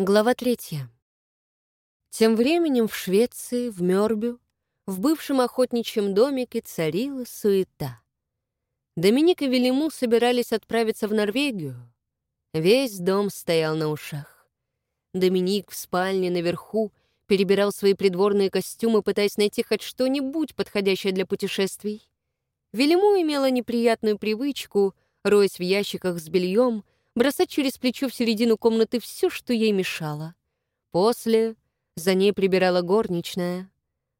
Глава третья. Тем временем в Швеции, в Мёрбю, в бывшем охотничьем домике царила суета. Доминик и Велиму собирались отправиться в Норвегию. Весь дом стоял на ушах. Доминик в спальне наверху перебирал свои придворные костюмы, пытаясь найти хоть что-нибудь подходящее для путешествий. Велиму имела неприятную привычку, роясь в ящиках с бельем, бросать через плечо в середину комнаты все, что ей мешало. После за ней прибирала горничная,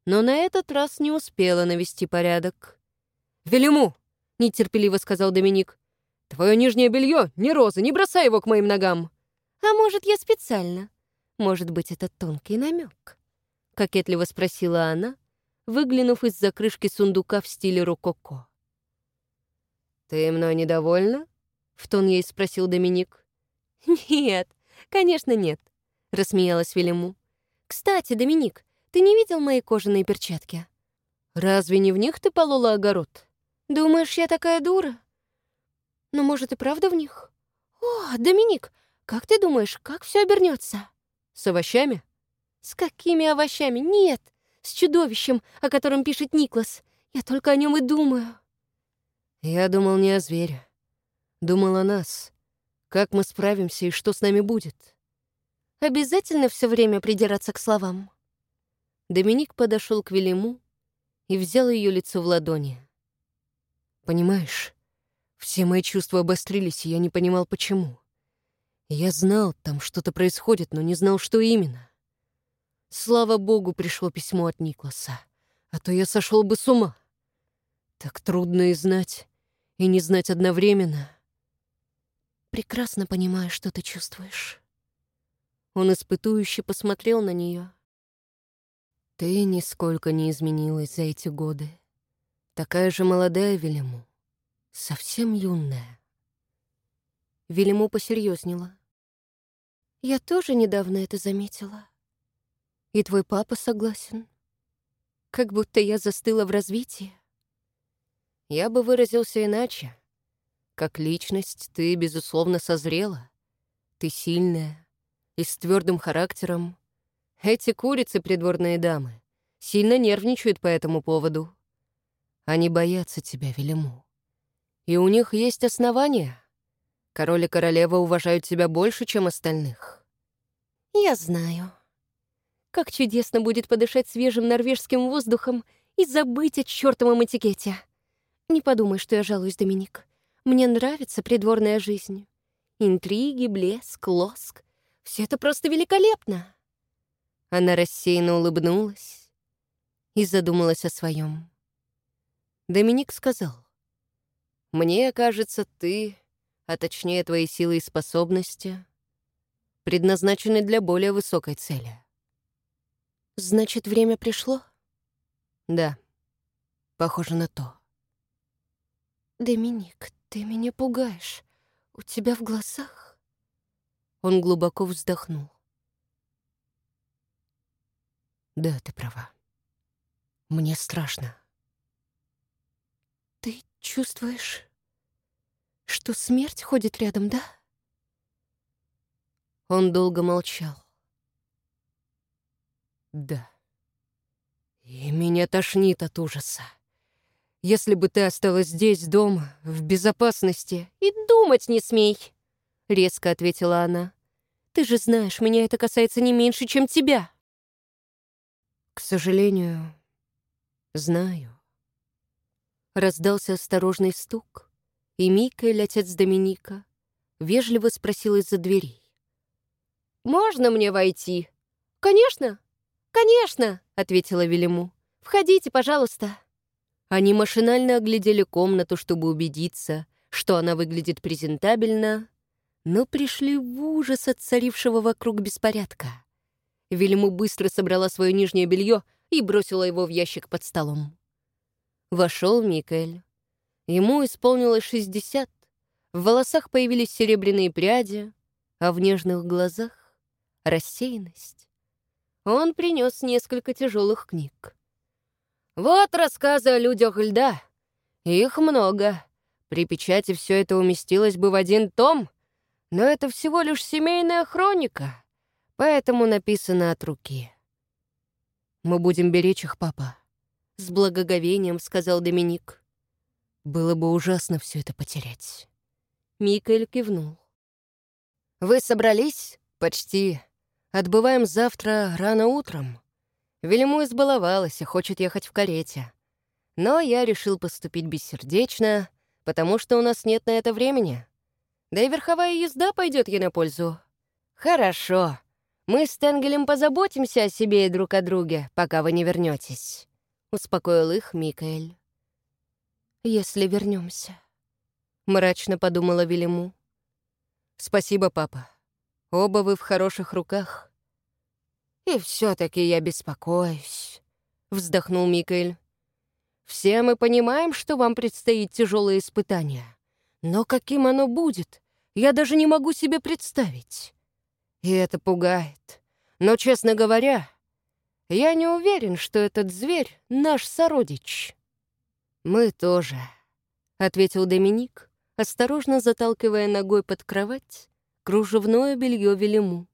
но на этот раз не успела навести порядок. «Велиму!» — нетерпеливо сказал Доминик. «Твое нижнее белье, не розы, не бросай его к моим ногам!» «А может, я специально? Может быть, это тонкий намек?» — кокетливо спросила она, выглянув из-за крышки сундука в стиле рококо. «Ты мной недовольна?» В тон ей спросил Доминик. «Нет, конечно, нет», — рассмеялась Велиму. «Кстати, Доминик, ты не видел мои кожаные перчатки?» «Разве не в них ты полола огород?» «Думаешь, я такая дура?» «Но, может, и правда в них?» «О, Доминик, как ты думаешь, как все обернется?» «С овощами?» «С какими овощами? Нет, с чудовищем, о котором пишет Никлас. Я только о нем и думаю». «Я думал не о звере. Думал о нас. Как мы справимся и что с нами будет? Обязательно все время придираться к словам. Доминик подошел к Велиму и взял ее лицо в ладони. Понимаешь, все мои чувства обострились, и я не понимал, почему. Я знал, там что-то происходит, но не знал, что именно. Слава богу, пришло письмо от Никласа, а то я сошел бы с ума. Так трудно и знать, и не знать одновременно — прекрасно понимаю, что ты чувствуешь». Он испытующе посмотрел на нее. «Ты нисколько не изменилась за эти годы. Такая же молодая Велиму, совсем юная». Велиму посерьезнела. «Я тоже недавно это заметила. И твой папа согласен. Как будто я застыла в развитии». Я бы выразился иначе. Как личность ты, безусловно, созрела. Ты сильная и с твердым характером. Эти курицы, придворные дамы, сильно нервничают по этому поводу. Они боятся тебя, Велиму. И у них есть основания. Король и королева уважают тебя больше, чем остальных. Я знаю. Как чудесно будет подышать свежим норвежским воздухом и забыть о чертовом этикете. Не подумай, что я жалуюсь, Доминик. Мне нравится придворная жизнь. Интриги, блеск, лоск — все это просто великолепно. Она рассеянно улыбнулась и задумалась о своем. Доминик сказал, «Мне кажется, ты, а точнее твои силы и способности, предназначены для более высокой цели». «Значит, время пришло?» «Да, похоже на то». «Доминик, «Ты меня пугаешь. У тебя в глазах...» Он глубоко вздохнул. «Да, ты права. Мне страшно». «Ты чувствуешь, что смерть ходит рядом, да?» Он долго молчал. «Да. И меня тошнит от ужаса. Если бы ты осталась здесь, дома, в безопасности, и думать не смей!» — резко ответила она. «Ты же знаешь, меня это касается не меньше, чем тебя!» «К сожалению, знаю». Раздался осторожный стук, и Микаэль, отец Доминика, вежливо спросил из-за дверей. «Можно мне войти?» «Конечно, конечно!» — ответила Велиму. «Входите, пожалуйста!» Они машинально оглядели комнату, чтобы убедиться, что она выглядит презентабельно, но пришли в ужас от царившего вокруг беспорядка. Вильму быстро собрала свое нижнее белье и бросила его в ящик под столом. Вошел Микель. Ему исполнилось 60, в волосах появились серебряные пряди, а в нежных глазах — рассеянность. Он принес несколько тяжелых книг. Вот рассказы о людях льда. Их много. При печати все это уместилось бы в один том, но это всего лишь семейная хроника. Поэтому написано от руки. «Мы будем беречь их, папа», — с благоговением сказал Доминик. «Было бы ужасно все это потерять». Микаэль кивнул. «Вы собрались? Почти. Отбываем завтра рано утром. Велиму избаловалась и хочет ехать в карете. Но я решил поступить бессердечно, потому что у нас нет на это времени. Да и верховая езда пойдет ей на пользу. Хорошо. Мы с Тенгелем позаботимся о себе и друг о друге, пока вы не вернетесь, успокоил их Микаэль. Если вернемся, мрачно подумала Велиму. Спасибо, папа. Оба вы в хороших руках. И все-таки я беспокоюсь, вздохнул Микаэль. Все мы понимаем, что вам предстоит тяжелое испытание. Но каким оно будет, я даже не могу себе представить. И это пугает. Но, честно говоря, я не уверен, что этот зверь — наш сородич. «Мы тоже», — ответил Доминик, осторожно заталкивая ногой под кровать кружевное белье Велиму.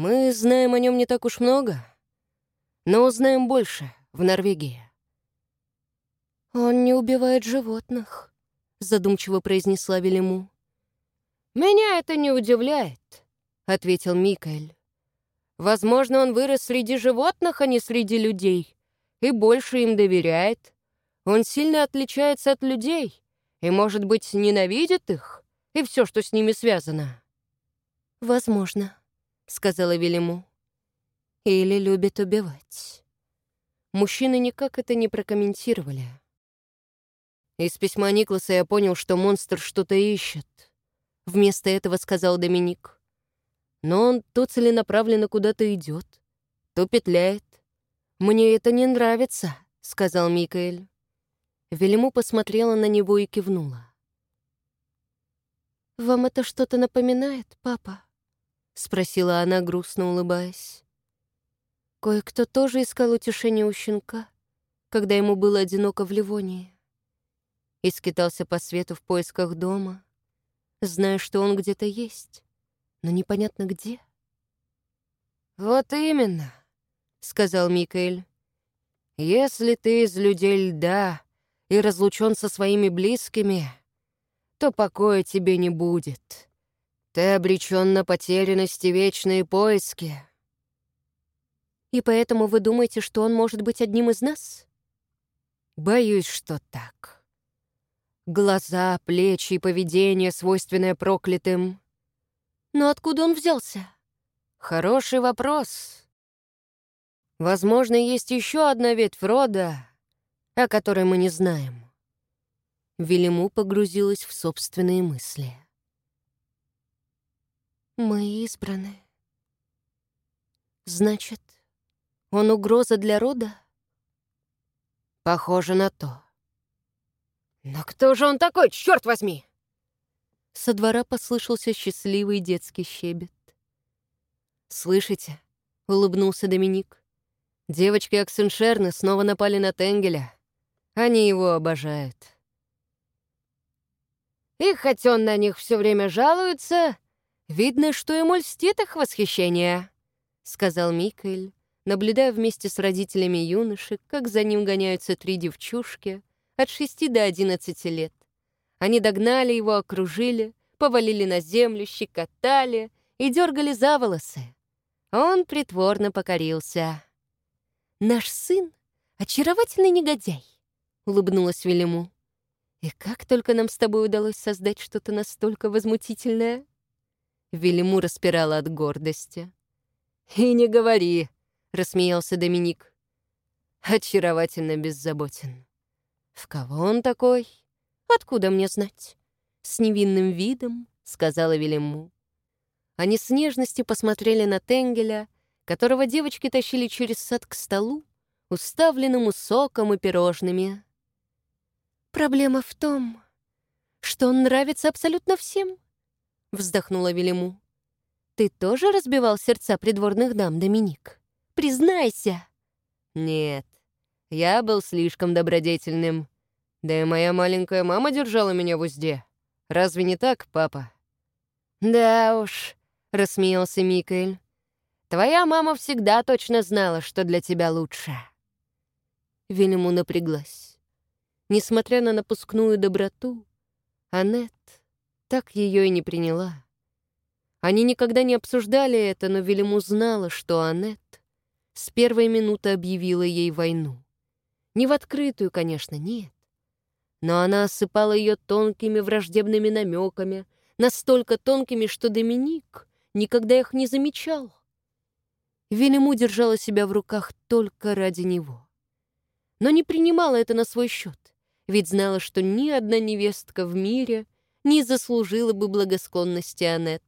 «Мы знаем о нем не так уж много, но узнаем больше в Норвегии». «Он не убивает животных», — задумчиво произнесла Велиму. «Меня это не удивляет», — ответил Микаэль. «Возможно, он вырос среди животных, а не среди людей, и больше им доверяет. Он сильно отличается от людей и, может быть, ненавидит их и все, что с ними связано». «Возможно», — сказала Велиму. «Или любит убивать». Мужчины никак это не прокомментировали. Из письма Никласа я понял, что монстр что-то ищет. Вместо этого сказал Доминик. Но он то целенаправленно куда-то идет, то петляет. «Мне это не нравится», — сказал Микаэль. Велиму посмотрела на него и кивнула. «Вам это что-то напоминает, папа?» — спросила она, грустно улыбаясь. Кое-кто тоже искал утешение у щенка, когда ему было одиноко в Ливонии и скитался по свету в поисках дома, зная, что он где-то есть, но непонятно где. «Вот именно», — сказал Микаэль. «Если ты из людей льда и разлучен со своими близкими, то покоя тебе не будет. Ты обречен на потерянность и вечные поиски». «И поэтому вы думаете, что он может быть одним из нас?» «Боюсь, что так». Глаза, плечи и поведение, свойственное проклятым. Но откуда он взялся? Хороший вопрос. Возможно, есть еще одна ветвь рода, о которой мы не знаем. Велиму погрузилась в собственные мысли. Мы избраны. Значит, он угроза для рода? Похоже на то. «Но кто же он такой, черт возьми?» Со двора послышался счастливый детский щебет. «Слышите?» — улыбнулся Доминик. «Девочки Аксеншерны снова напали на Тенгеля. Они его обожают». И хоть он на них все время жалуется, видно, что ему льстит их восхищение», — сказал Микаэль, наблюдая вместе с родителями юношек, как за ним гоняются три девчушки — от 6 до 11 лет. Они догнали его, окружили, повалили на землю, щекотали и дергали за волосы. Он притворно покорился. «Наш сын — очаровательный негодяй», — улыбнулась Велиму. «И как только нам с тобой удалось создать что-то настолько возмутительное?» Велиму распирала от гордости. «И не говори», — рассмеялся Доминик. «Очаровательно беззаботен». «В кого он такой? Откуда мне знать?» С невинным видом сказала Велиму. Они с нежностью посмотрели на Тенгеля, которого девочки тащили через сад к столу, уставленному соком и пирожными. «Проблема в том, что он нравится абсолютно всем», — вздохнула Велиму. «Ты тоже разбивал сердца придворных дам, Доминик? Признайся!» «Нет, я был слишком добродетельным. Да и моя маленькая мама держала меня в узде. Разве не так, папа?» «Да уж», — рассмеялся Микаэль. Твоя мама всегда точно знала, что для тебя лучше». Велиму напряглась. Несмотря на напускную доброту, Аннет так ее и не приняла. Они никогда не обсуждали это, но Велиму знала, что Аннет с первой минуты объявила ей войну. Не в открытую, конечно, нет. Но она осыпала ее тонкими враждебными намеками, настолько тонкими, что Доминик никогда их не замечал. Велиму держала себя в руках только ради него. Но не принимала это на свой счет, ведь знала, что ни одна невестка в мире не заслужила бы благосклонности Аннет.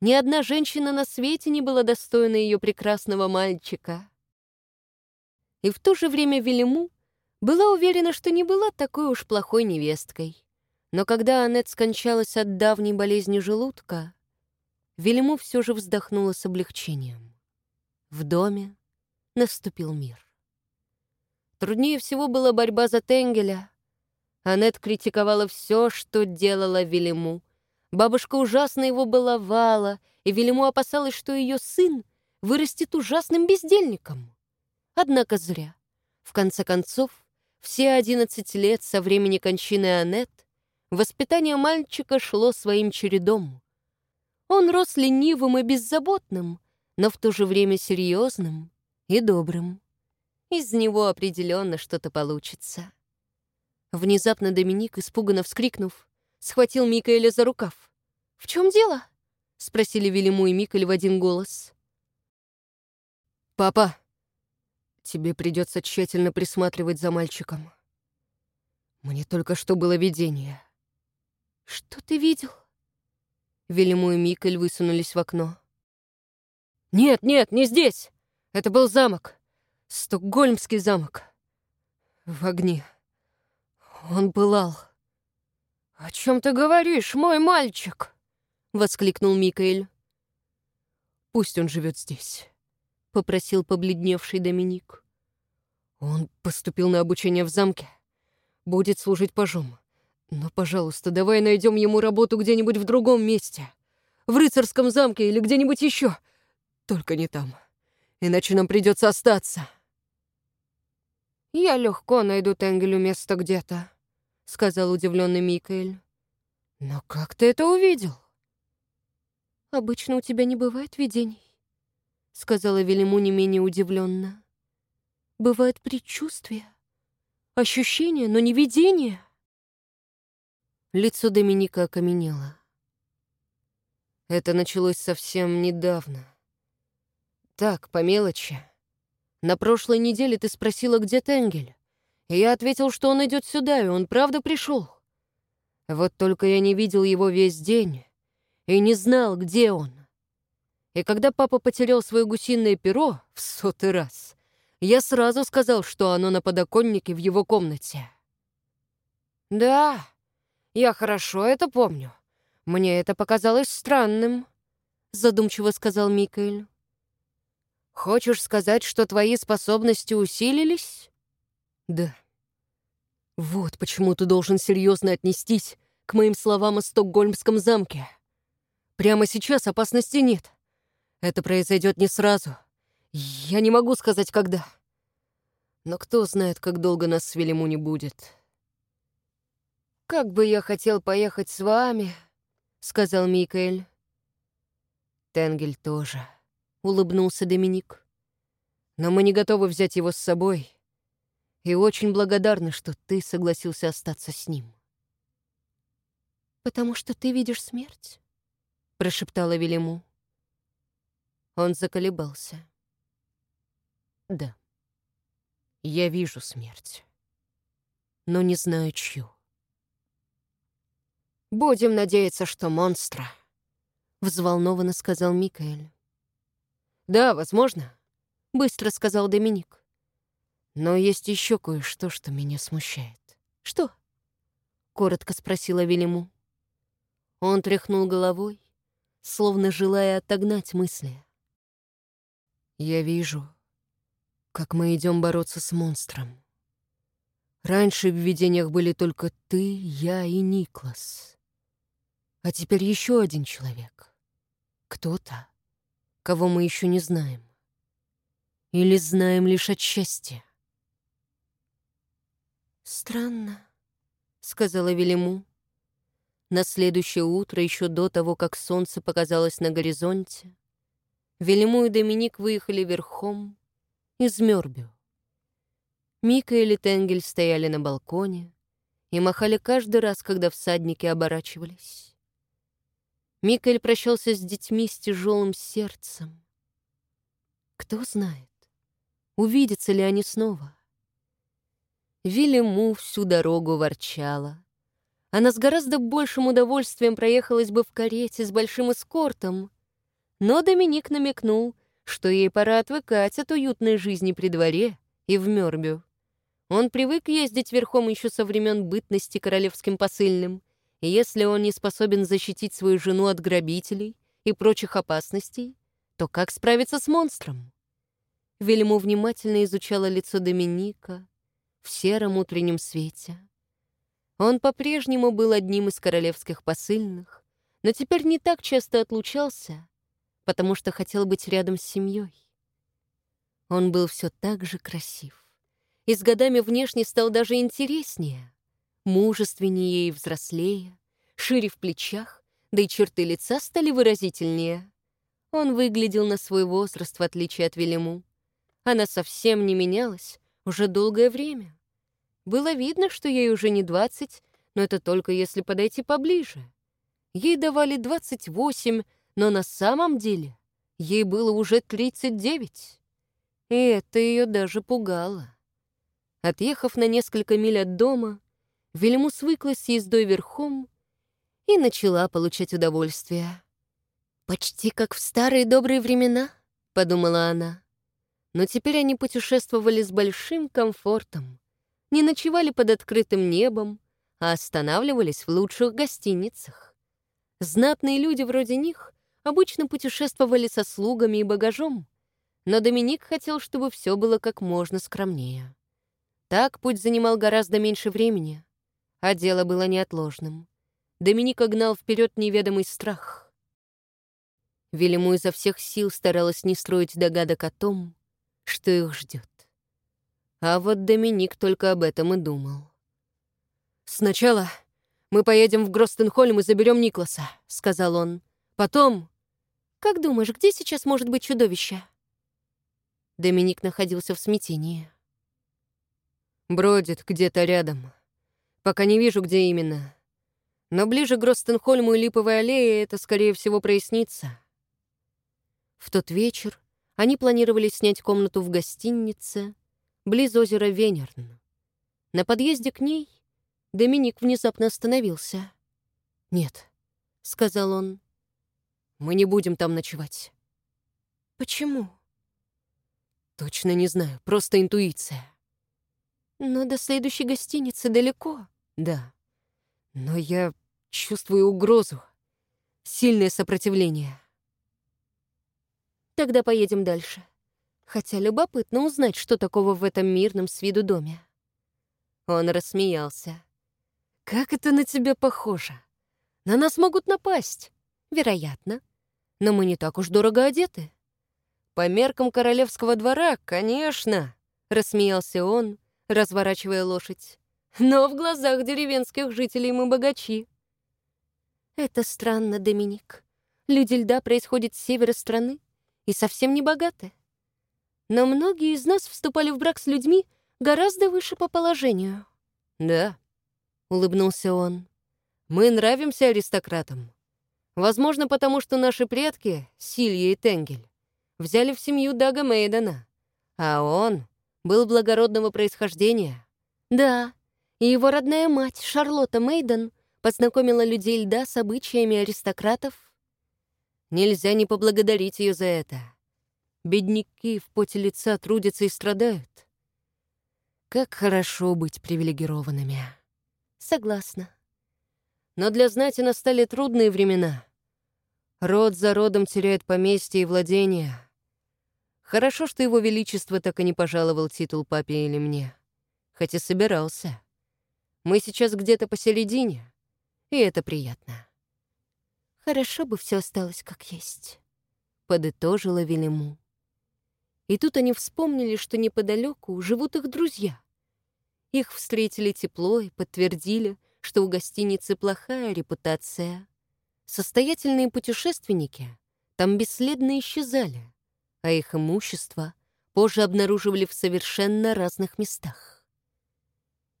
Ни одна женщина на свете не была достойна ее прекрасного мальчика. И в то же время Велиму была уверена, что не была такой уж плохой невесткой. Но когда Аннет скончалась от давней болезни желудка, Велиму все же вздохнула с облегчением. В доме наступил мир. Труднее всего была борьба за Тенгеля. Аннет критиковала все, что делала Велиму. Бабушка ужасно его баловала, и Велиму опасалась, что ее сын вырастет ужасным бездельником. Однако зря. В конце концов, все одиннадцать лет со времени кончины Аннет воспитание мальчика шло своим чередом. Он рос ленивым и беззаботным, но в то же время серьезным и добрым. Из него определенно что-то получится. Внезапно Доминик, испуганно вскрикнув, схватил Микаэля за рукав. «В чем дело?» — спросили Велиму и Микаэль в один голос. «Папа, Тебе придется тщательно присматривать за мальчиком. Мне только что было видение. Что ты видел? Велиму и Микель высунулись в окно. Нет, нет, не здесь. Это был замок. Стокгольмский замок. В огне. Он пылал. «О чем ты говоришь, мой мальчик?» — воскликнул Микаэль. «Пусть он живет здесь. — попросил побледневший Доминик. «Он поступил на обучение в замке. Будет служить пажом. Но, пожалуйста, давай найдем ему работу где-нибудь в другом месте. В рыцарском замке или где-нибудь еще. Только не там. Иначе нам придется остаться». «Я легко найду Тенгелю место где-то», — сказал удивленный Микаэль. «Но как ты это увидел?» «Обычно у тебя не бывает видений». — сказала Велиму не менее удивленно. «Бывает предчувствие, ощущение, но не видение». Лицо Доминика окаменело. Это началось совсем недавно. Так, по мелочи. На прошлой неделе ты спросила, где Тенгель. Я ответил, что он идет сюда, и он правда пришел. Вот только я не видел его весь день и не знал, где он. И когда папа потерял свое гусиное перо в сотый раз, я сразу сказал, что оно на подоконнике в его комнате. «Да, я хорошо это помню. Мне это показалось странным», — задумчиво сказал Микаэль. «Хочешь сказать, что твои способности усилились?» «Да. Вот почему ты должен серьезно отнестись к моим словам о Стокгольмском замке. Прямо сейчас опасности нет. Это произойдет не сразу. Я не могу сказать, когда. Но кто знает, как долго нас с Велиму не будет. «Как бы я хотел поехать с вами», — сказал Микаэль. «Тенгель тоже», — улыбнулся Доминик. «Но мы не готовы взять его с собой, и очень благодарны, что ты согласился остаться с ним». «Потому что ты видишь смерть?» — прошептала Велиму. Он заколебался. Да, я вижу смерть, но не знаю, чью. «Будем надеяться, что монстра», — взволнованно сказал Микаэль. «Да, возможно», — быстро сказал Доминик. «Но есть еще кое-что, что меня смущает». «Что?» — коротко спросила Велиму. Он тряхнул головой, словно желая отогнать мысли. Я вижу, как мы идем бороться с монстром. Раньше в видениях были только ты, я и Никлас. А теперь еще один человек. Кто-то, кого мы еще не знаем. Или знаем лишь отчасти. «Странно», — сказала Велиму. На следующее утро, еще до того, как солнце показалось на горизонте, Велиму и Доминик выехали верхом из Мёрбю. Мика и Тенгель стояли на балконе и махали каждый раз, когда всадники оборачивались. Микаэль прощался с детьми с тяжелым сердцем. Кто знает, увидятся ли они снова. Вильяму всю дорогу ворчала. Она с гораздо большим удовольствием проехалась бы в карете с большим эскортом, но Доминик намекнул, что ей пора отвыкать от уютной жизни при дворе и в Мёрбю. Он привык ездить верхом еще со времен бытности королевским посыльным, и если он не способен защитить свою жену от грабителей и прочих опасностей, то как справиться с монстром? Вильму внимательно изучала лицо Доминика в сером утреннем свете. Он по-прежнему был одним из королевских посыльных, но теперь не так часто отлучался, потому что хотел быть рядом с семьей. Он был все так же красив. И с годами внешне стал даже интереснее мужественнее и взрослее, шире в плечах, да и черты лица стали выразительнее. Он выглядел на свой возраст, в отличие от Велиму. Она совсем не менялась уже долгое время. Было видно, что ей уже не двадцать, но это только если подойти поближе. Ей давали двадцать восемь, но на самом деле ей было уже тридцать девять. И это ее даже пугало. Отъехав на несколько миль от дома, Вильму свыклась с ездой верхом и начала получать удовольствие. «Почти как в старые добрые времена», — подумала она. Но теперь они путешествовали с большим комфортом, не ночевали под открытым небом, а останавливались в лучших гостиницах. Знатные люди вроде них обычно путешествовали со слугами и багажом, но Доминик хотел, чтобы все было как можно скромнее. Так путь занимал гораздо меньше времени — а дело было неотложным. Доминика гнал вперед неведомый страх. Велиму изо всех сил старалась не строить догадок о том, что их ждет. А вот Доминик только об этом и думал. «Сначала мы поедем в Гростенхольм и заберем Никласа», — сказал он. «Потом...» «Как думаешь, где сейчас может быть чудовище?» Доминик находился в смятении. «Бродит где-то рядом», Пока не вижу, где именно. Но ближе к Гростенхольму и Липовой аллее это, скорее всего, прояснится. В тот вечер они планировали снять комнату в гостинице близ озера Венерн. На подъезде к ней Доминик внезапно остановился. «Нет», — сказал он, — «мы не будем там ночевать». «Почему?» «Точно не знаю, просто интуиция». «Но до следующей гостиницы далеко». Да. Но я чувствую угрозу. Сильное сопротивление. Тогда поедем дальше. Хотя любопытно узнать, что такого в этом мирном с виду доме. Он рассмеялся. «Как это на тебя похоже? На нас могут напасть. Вероятно. Но мы не так уж дорого одеты». «По меркам королевского двора, конечно», — рассмеялся он, разворачивая лошадь. Но в глазах деревенских жителей мы богачи. Это странно, Доминик. Люди льда происходят с севера страны и совсем не богаты. Но многие из нас вступали в брак с людьми гораздо выше по положению. Да, улыбнулся он. Мы нравимся аристократам. Возможно, потому что наши предки, Силья и Тенгель, взяли в семью Дага Мейдена, а он был благородного происхождения. Да, и его родная мать, Шарлотта Мейден, познакомила людей льда с обычаями аристократов. Нельзя не поблагодарить ее за это. Бедняки в поте лица трудятся и страдают. Как хорошо быть привилегированными. Согласна. Но для знати настали трудные времена. Род за родом теряет поместье и владения. Хорошо, что его величество так и не пожаловал титул папе или мне. Хотя собирался. Мы сейчас где-то посередине, и это приятно. Хорошо бы все осталось как есть. подытожила Велиму. И тут они вспомнили, что неподалеку живут их друзья. Их встретили тепло и подтвердили, что у гостиницы плохая репутация. Состоятельные путешественники там бесследно исчезали, а их имущество позже обнаруживали в совершенно разных местах.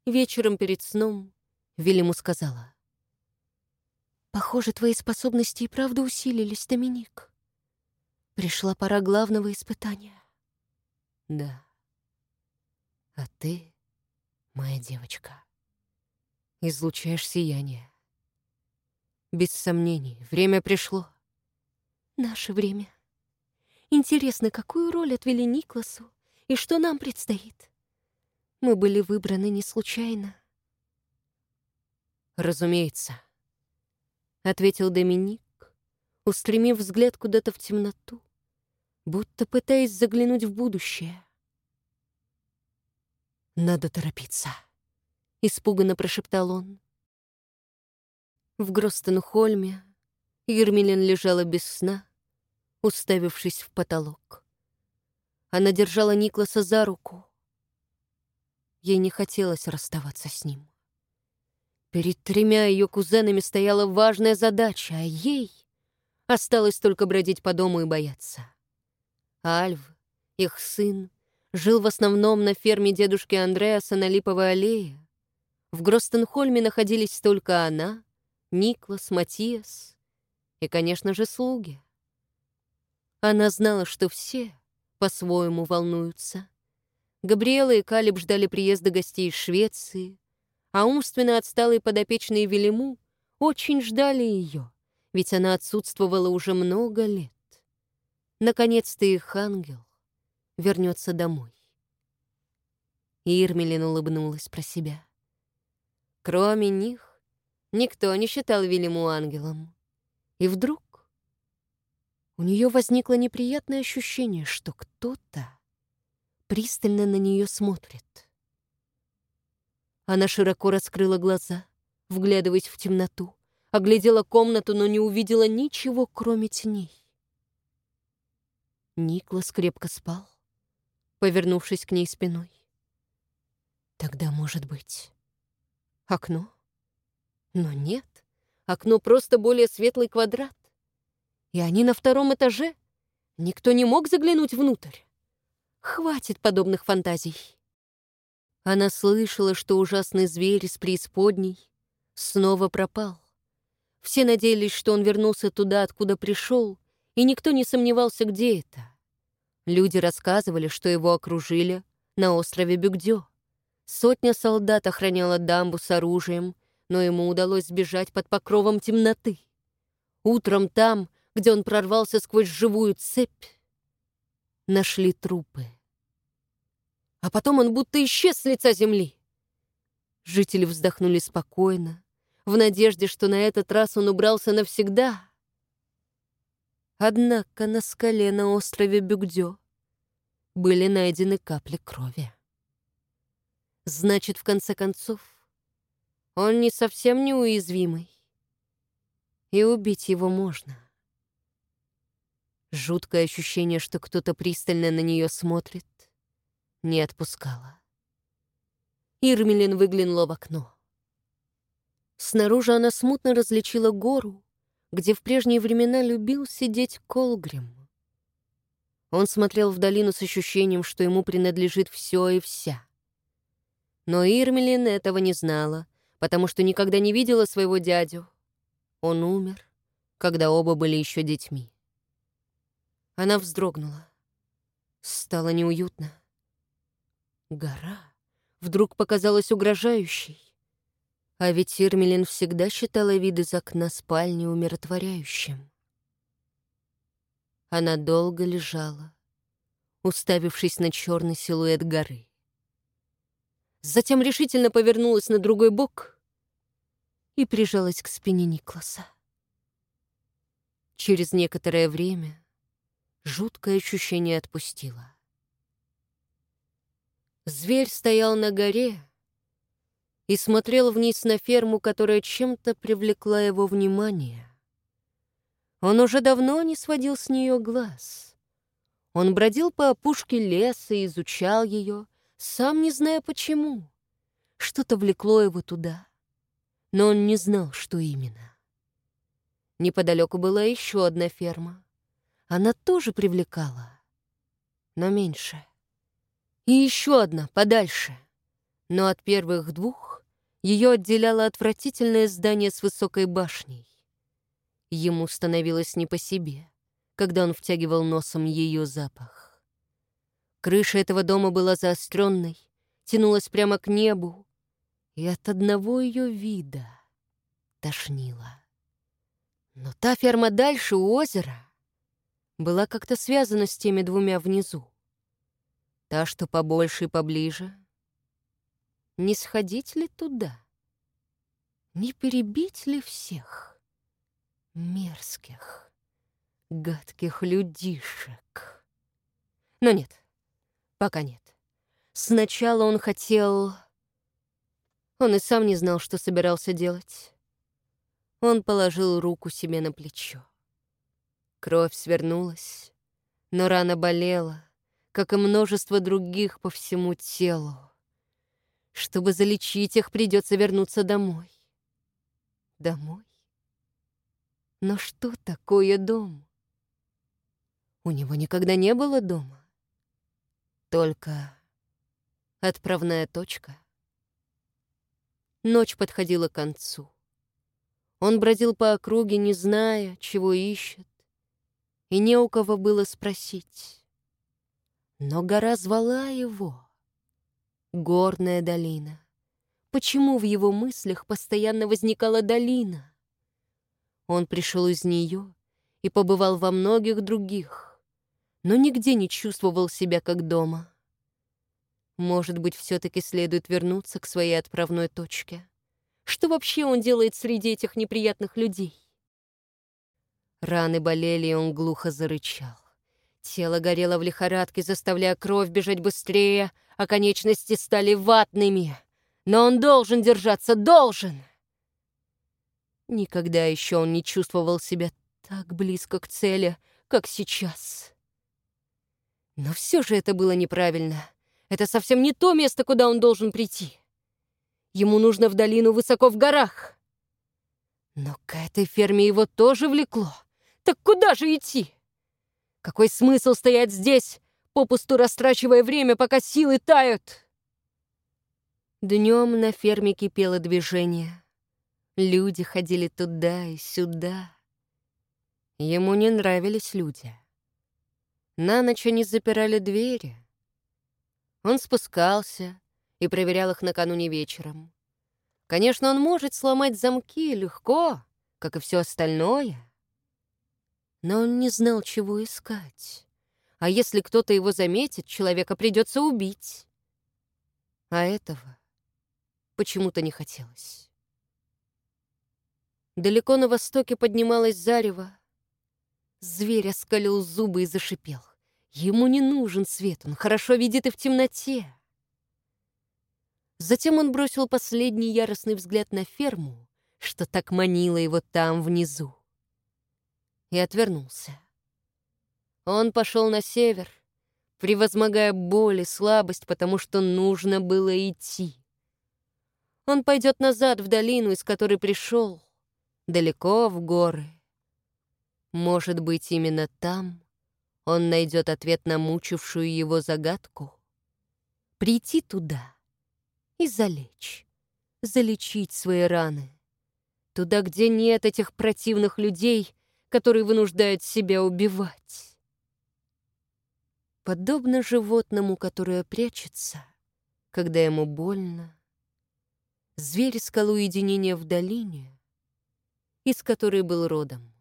Вечером перед сном Велиму сказала. «Похоже, твои способности и правда усилились, Доминик. Пришла пора главного испытания». «Да. А ты, моя девочка, излучаешь сияние. Без сомнений, время пришло. Наше время. Интересно, какую роль отвели Никласу и что нам предстоит? Мы были выбраны не случайно. «Разумеется», — ответил Доминик, устремив взгляд куда-то в темноту, будто пытаясь заглянуть в будущее. «Надо торопиться», — испуганно прошептал он. В Гростенхольме Ермилен лежала без сна, уставившись в потолок. Она держала Никласа за руку. Ей не хотелось расставаться с ним. Перед тремя ее кузенами стояла важная задача, а ей осталось только бродить по дому и бояться. Альв, их сын, жил в основном на ферме дедушки Андреаса на Липовой аллее. В Гростенхольме находились только она, Никлас, Матиас и, конечно же, слуги. Она знала, что все по-своему волнуются. Габриэла и Калиб ждали приезда гостей из Швеции, а умственно отсталые подопечные Велиму очень ждали ее, ведь она отсутствовала уже много лет. Наконец-то их ангел вернется домой. Ирмелин улыбнулась про себя. Кроме них, никто не считал Велиму ангелом. И вдруг у нее возникло неприятное ощущение, что кто-то пристально на нее смотрит. Она широко раскрыла глаза, вглядываясь в темноту, оглядела комнату, но не увидела ничего, кроме теней. Никлас крепко спал, повернувшись к ней спиной. Тогда, может быть, окно? Но нет, окно просто более светлый квадрат. И они на втором этаже. Никто не мог заглянуть внутрь. Хватит подобных фантазий. Она слышала, что ужасный зверь из преисподней снова пропал. Все надеялись, что он вернулся туда, откуда пришел, и никто не сомневался, где это. Люди рассказывали, что его окружили на острове Бюгдё. Сотня солдат охраняла дамбу с оружием, но ему удалось сбежать под покровом темноты. Утром там, где он прорвался сквозь живую цепь, нашли трупы а потом он будто исчез с лица земли. Жители вздохнули спокойно, в надежде, что на этот раз он убрался навсегда. Однако на скале на острове Бюгдё были найдены капли крови. Значит, в конце концов, он не совсем неуязвимый, и убить его можно. Жуткое ощущение, что кто-то пристально на нее смотрит, не отпускала. Ирмелин выглянула в окно. Снаружи она смутно различила гору, где в прежние времена любил сидеть Колгрим. Он смотрел в долину с ощущением, что ему принадлежит все и вся. Но Ирмелин этого не знала, потому что никогда не видела своего дядю. Он умер, когда оба были еще детьми. Она вздрогнула. Стало неуютно. Гора вдруг показалась угрожающей. А ведь Ирмелин всегда считала вид из окна спальни умиротворяющим. Она долго лежала, уставившись на черный силуэт горы. Затем решительно повернулась на другой бок и прижалась к спине Никласа. Через некоторое время жуткое ощущение отпустило. Зверь стоял на горе и смотрел вниз на ферму, которая чем-то привлекла его внимание. Он уже давно не сводил с нее глаз. Он бродил по опушке леса и изучал ее, сам не зная почему. Что-то влекло его туда, но он не знал, что именно. Неподалеку была еще одна ферма. Она тоже привлекала, но меньше. И еще одна, подальше. Но от первых двух ее отделяло отвратительное здание с высокой башней. Ему становилось не по себе, когда он втягивал носом ее запах. Крыша этого дома была заостренной, тянулась прямо к небу, и от одного ее вида тошнило. Но та ферма дальше, у озера, была как-то связана с теми двумя внизу. Та, что побольше и поближе. Не сходить ли туда? Не перебить ли всех мерзких, гадких людишек? Но нет, Пока нет. Сначала он хотел... Он и сам не знал, что собирался делать. Он положил руку себе на плечо. Кровь свернулась, но рана болела, как и множество других по всему телу. Чтобы залечить их, придется вернуться домой. Домой? Но что такое дом? У него никогда не было дома. Только отправная точка. Ночь подходила к концу. Он бродил по округе, не зная, чего ищет, и не у кого было спросить. Но гора звала его. Горная долина. Почему в его мыслях постоянно возникала долина? Он пришел из нее и побывал во многих других но нигде не чувствовал себя как дома. Может быть, все-таки следует вернуться к своей отправной точке. Что вообще он делает среди этих неприятных людей? Раны болели, и он глухо зарычал. Тело горело в лихорадке, заставляя кровь бежать быстрее, а конечности стали ватными. Но он должен держаться, должен! Никогда еще он не чувствовал себя так близко к цели, как сейчас. Но все же это было неправильно. Это совсем не то место, куда он должен прийти. Ему нужно в долину высоко в горах. Но к этой ферме его тоже влекло. Так куда же идти? Какой смысл стоять здесь, попусту растрачивая время, пока силы тают? Днем на ферме кипело движение. Люди ходили туда и сюда. Ему не нравились люди. На ночь они запирали двери. Он спускался и проверял их накануне вечером. Конечно, он может сломать замки легко, как и все остальное. Но он не знал, чего искать. А если кто-то его заметит, человека придется убить. А этого почему-то не хотелось. Далеко на востоке поднималось зарево, Зверь оскалил зубы и зашипел. Ему не нужен свет, он хорошо видит и в темноте. Затем он бросил последний яростный взгляд на ферму, что так манило его там, внизу, и отвернулся. Он пошел на север, превозмогая боль и слабость, потому что нужно было идти. Он пойдет назад в долину, из которой пришел, далеко в горы. Может быть, именно там он найдет ответ на мучившую его загадку? Прийти туда и залечь, залечить свои раны. Туда, где нет этих противных людей, которые вынуждают себя убивать. Подобно животному, которое прячется, когда ему больно, зверь искал уединения в долине, из которой был родом.